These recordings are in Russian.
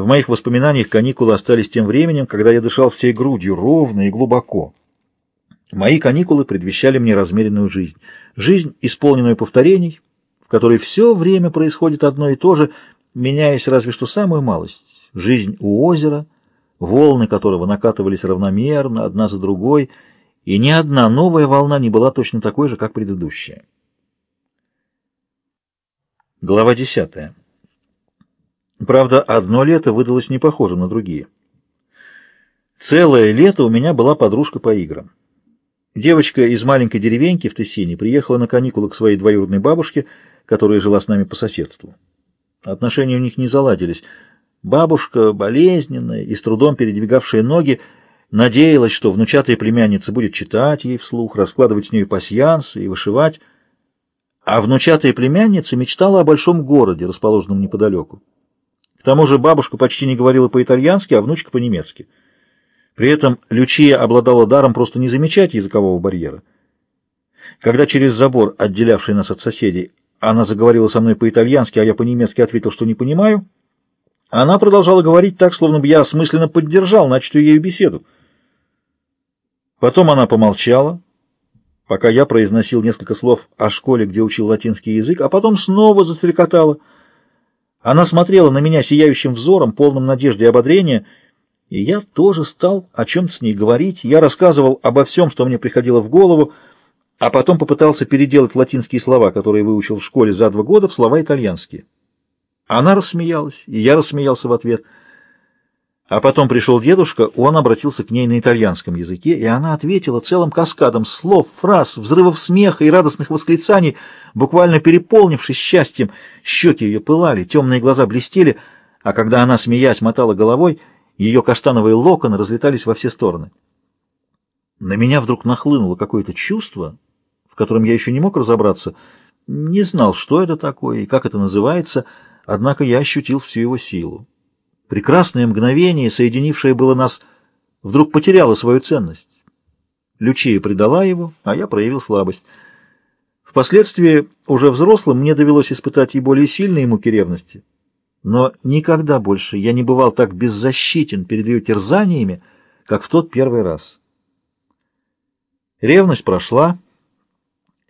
В моих воспоминаниях каникулы остались тем временем, когда я дышал всей грудью, ровно и глубоко. Мои каникулы предвещали мне размеренную жизнь. Жизнь, исполненную повторений, в которой все время происходит одно и то же, меняясь разве что самую малость. Жизнь у озера, волны которого накатывались равномерно, одна за другой, и ни одна новая волна не была точно такой же, как предыдущая. Глава десятая. Правда, одно лето выдалось не похожим на другие. Целое лето у меня была подружка по играм. Девочка из маленькой деревеньки в Тессине приехала на каникулы к своей двоюродной бабушке, которая жила с нами по соседству. Отношения у них не заладились. Бабушка, болезненная и с трудом передвигавшая ноги, надеялась, что внучатая племянница будет читать ей вслух, раскладывать с ней пасьянсы и вышивать, а внучатая племянница мечтала о большом городе, расположенном неподалеку. К тому же бабушка почти не говорила по-итальянски, а внучка по-немецки. При этом Лючия обладала даром просто не замечать языкового барьера. Когда через забор, отделявший нас от соседей, она заговорила со мной по-итальянски, а я по-немецки ответил, что не понимаю, она продолжала говорить так, словно бы я осмысленно поддержал начатую ею беседу. Потом она помолчала, пока я произносил несколько слов о школе, где учил латинский язык, а потом снова застрекотала — она смотрела на меня сияющим взором, полным надежды и ободрения, и я тоже стал о чем-то с ней говорить. Я рассказывал обо всем, что мне приходило в голову, а потом попытался переделать латинские слова, которые выучил в школе за два года, в слова итальянские. Она рассмеялась, и я рассмеялся в ответ — а потом пришел дедушка, он обратился к ней на итальянском языке, и она ответила целым каскадом слов, фраз, взрывов смеха и радостных восклицаний, буквально переполнившись счастьем. Щеки ее пылали, темные глаза блестели, а когда она, смеясь, мотала головой, ее каштановые локоны разлетались во все стороны. На меня вдруг нахлынуло какое-то чувство, в котором я еще не мог разобраться, не знал, что это такое и как это называется, однако я ощутил всю его силу. Прекрасное мгновение, соединившее было нас, вдруг потеряло свою ценность. Лючия предала его, а я проявил слабость. Впоследствии, уже взрослым, мне довелось испытать и более сильные муки ревности. Но никогда больше я не бывал так беззащитен перед ее терзаниями, как в тот первый раз. Ревность прошла.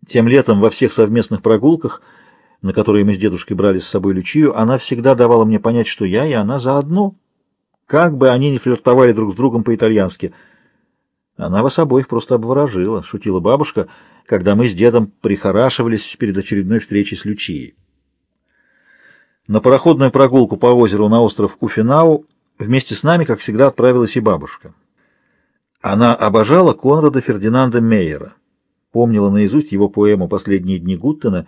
Тем летом во всех совместных прогулках – на которые мы с дедушкой брали с собой Лючию, она всегда давала мне понять, что я и она заодно. Как бы они ни флиртовали друг с другом по-итальянски. Она вас обоих просто обворожила, шутила бабушка, когда мы с дедом прихорашивались перед очередной встречей с Лючией. На пароходную прогулку по озеру на остров Уфинау вместе с нами, как всегда, отправилась и бабушка. Она обожала Конрада Фердинанда Мейера, помнила наизусть его поэму «Последние дни Гуттена»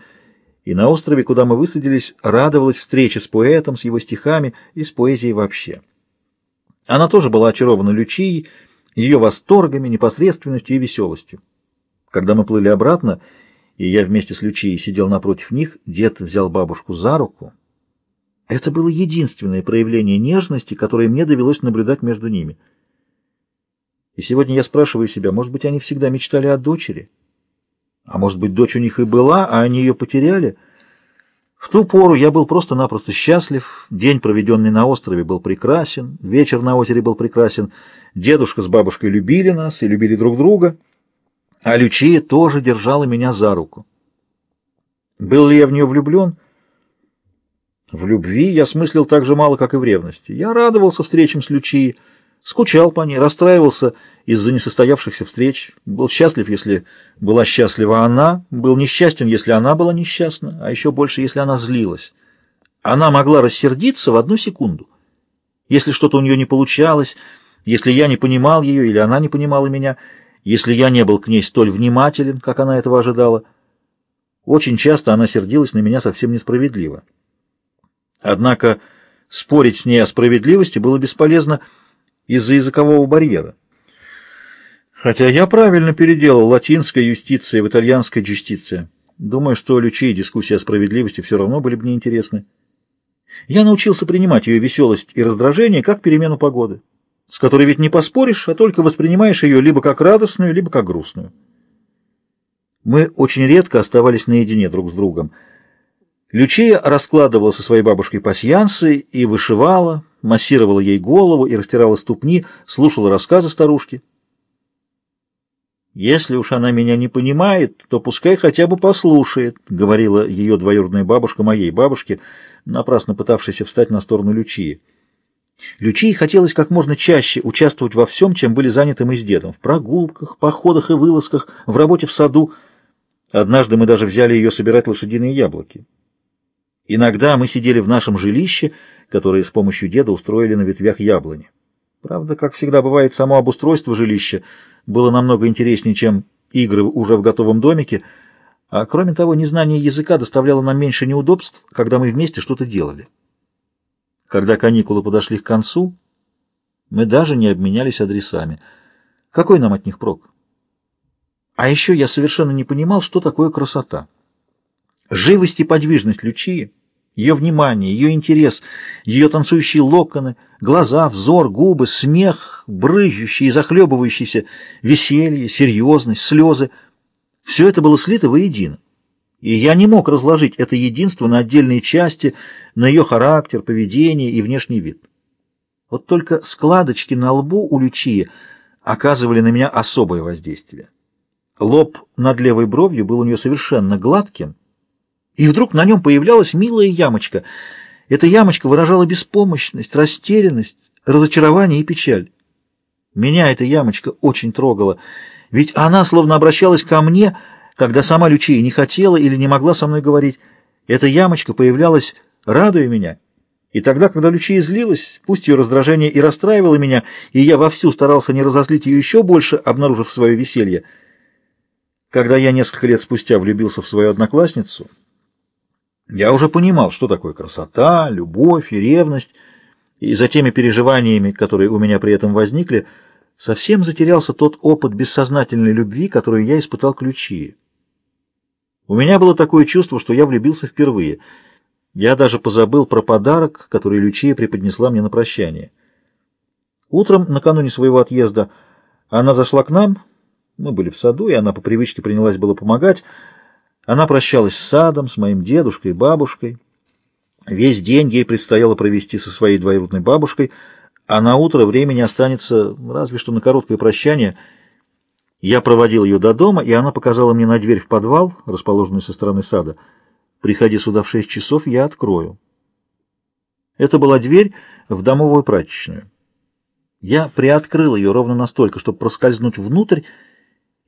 и на острове, куда мы высадились, радовалась встрече с поэтом, с его стихами и с поэзией вообще. Она тоже была очарована Лючией, ее восторгами, непосредственностью и веселостью. Когда мы плыли обратно, и я вместе с Лючией сидел напротив них, дед взял бабушку за руку. Это было единственное проявление нежности, которое мне довелось наблюдать между ними. И сегодня я спрашиваю себя, может быть, они всегда мечтали о дочери? А может быть, дочь у них и была, а они ее потеряли? В ту пору я был просто-напросто счастлив. День, проведенный на острове, был прекрасен, вечер на озере был прекрасен. Дедушка с бабушкой любили нас и любили друг друга, а Лючия тоже держала меня за руку. Был ли я в нее влюблен? В любви я смыслил так же мало, как и в ревности. Я радовался встречам с Лючией, скучал по ней, расстраивался из-за несостоявшихся встреч, был счастлив, если была счастлива она, был несчастен, если она была несчастна, а еще больше, если она злилась. Она могла рассердиться в одну секунду. Если что-то у нее не получалось, если я не понимал ее или она не понимала меня, если я не был к ней столь внимателен, как она этого ожидала, очень часто она сердилась на меня совсем несправедливо. Однако спорить с ней о справедливости было бесполезно из-за языкового барьера. Хотя я правильно переделал латинская юстиция в итальянская юстиция. Думаю, что Лючи и дискуссия о справедливости все равно были бы неинтересны. Я научился принимать ее веселость и раздражение как перемену погоды, с которой ведь не поспоришь, а только воспринимаешь ее либо как радостную, либо как грустную. Мы очень редко оставались наедине друг с другом. Лючия раскладывала со своей бабушкой пасьянсы и вышивала, массировала ей голову и растирала ступни, слушала рассказы старушки. «Если уж она меня не понимает, то пускай хотя бы послушает», — говорила ее двоюродная бабушка моей бабушке, напрасно пытавшейся встать на сторону Лючии. Лючии хотелось как можно чаще участвовать во всем, чем были заняты мы с дедом, в прогулках, походах и вылазках, в работе в саду. Однажды мы даже взяли ее собирать лошадиные яблоки. Иногда мы сидели в нашем жилище, которое с помощью деда устроили на ветвях яблони. Правда, как всегда бывает, само обустройство жилища было намного интереснее, чем игры уже в готовом домике, а кроме того, незнание языка доставляло нам меньше неудобств, когда мы вместе что-то делали. Когда каникулы подошли к концу, мы даже не обменялись адресами. Какой нам от них прок? А еще я совершенно не понимал, что такое красота. Живость и подвижность Лючии, ее внимание, ее интерес, ее танцующие локоны, глаза, взор, губы, смех, брызжущий и захлебывающийся, веселье, серьезность, слезы — все это было слито воедино. И я не мог разложить это единство на отдельные части, на ее характер, поведение и внешний вид. Вот только складочки на лбу у Лючии оказывали на меня особое воздействие. Лоб над левой бровью был у нее совершенно гладким, и вдруг на нем появлялась милая ямочка. Эта ямочка выражала беспомощность, растерянность, разочарование и печаль. Меня эта ямочка очень трогала, ведь она словно обращалась ко мне — когда сама Лючия не хотела или не могла со мной говорить. Эта ямочка появлялась, радуя меня. И тогда, когда Лючия злилась, пусть ее раздражение и расстраивало меня, и я вовсю старался не разозлить ее еще больше, обнаружив свое веселье, когда я несколько лет спустя влюбился в свою одноклассницу, я уже понимал, что такое красота, любовь и ревность, и за теми переживаниями, которые у меня при этом возникли, совсем затерялся тот опыт бессознательной любви, который я испытал к Лючии. У меня было такое чувство, что я влюбился впервые. Я даже позабыл про подарок, который Лючия преподнесла мне на прощание. Утром, накануне своего отъезда, она зашла к нам, мы были в саду, и она по привычке принялась было помогать. Она прощалась с садом, с моим дедушкой бабушкой. Весь день ей предстояло провести со своей двоюродной бабушкой, а на утро времени останется разве что на короткое прощание — я проводил ее до дома, и она показала мне на дверь в подвал, расположенную со стороны сада. «Приходи сюда в шесть часов, я открою». Это была дверь в домовую прачечную. Я приоткрыл ее ровно настолько, чтобы проскользнуть внутрь,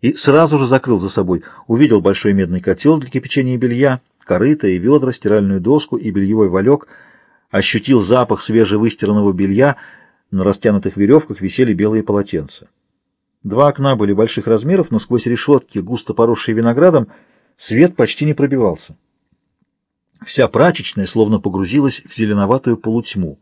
и сразу же закрыл за собой. Увидел большой медный котел для кипячения белья, корыто и ведра, стиральную доску и бельевой валек, ощутил запах свежевыстиранного белья, на растянутых веревках висели белые полотенца. Два окна были больших размеров, но сквозь решетки, густо поросшие виноградом, свет почти не пробивался. Вся прачечная словно погрузилась в зеленоватую полутьму.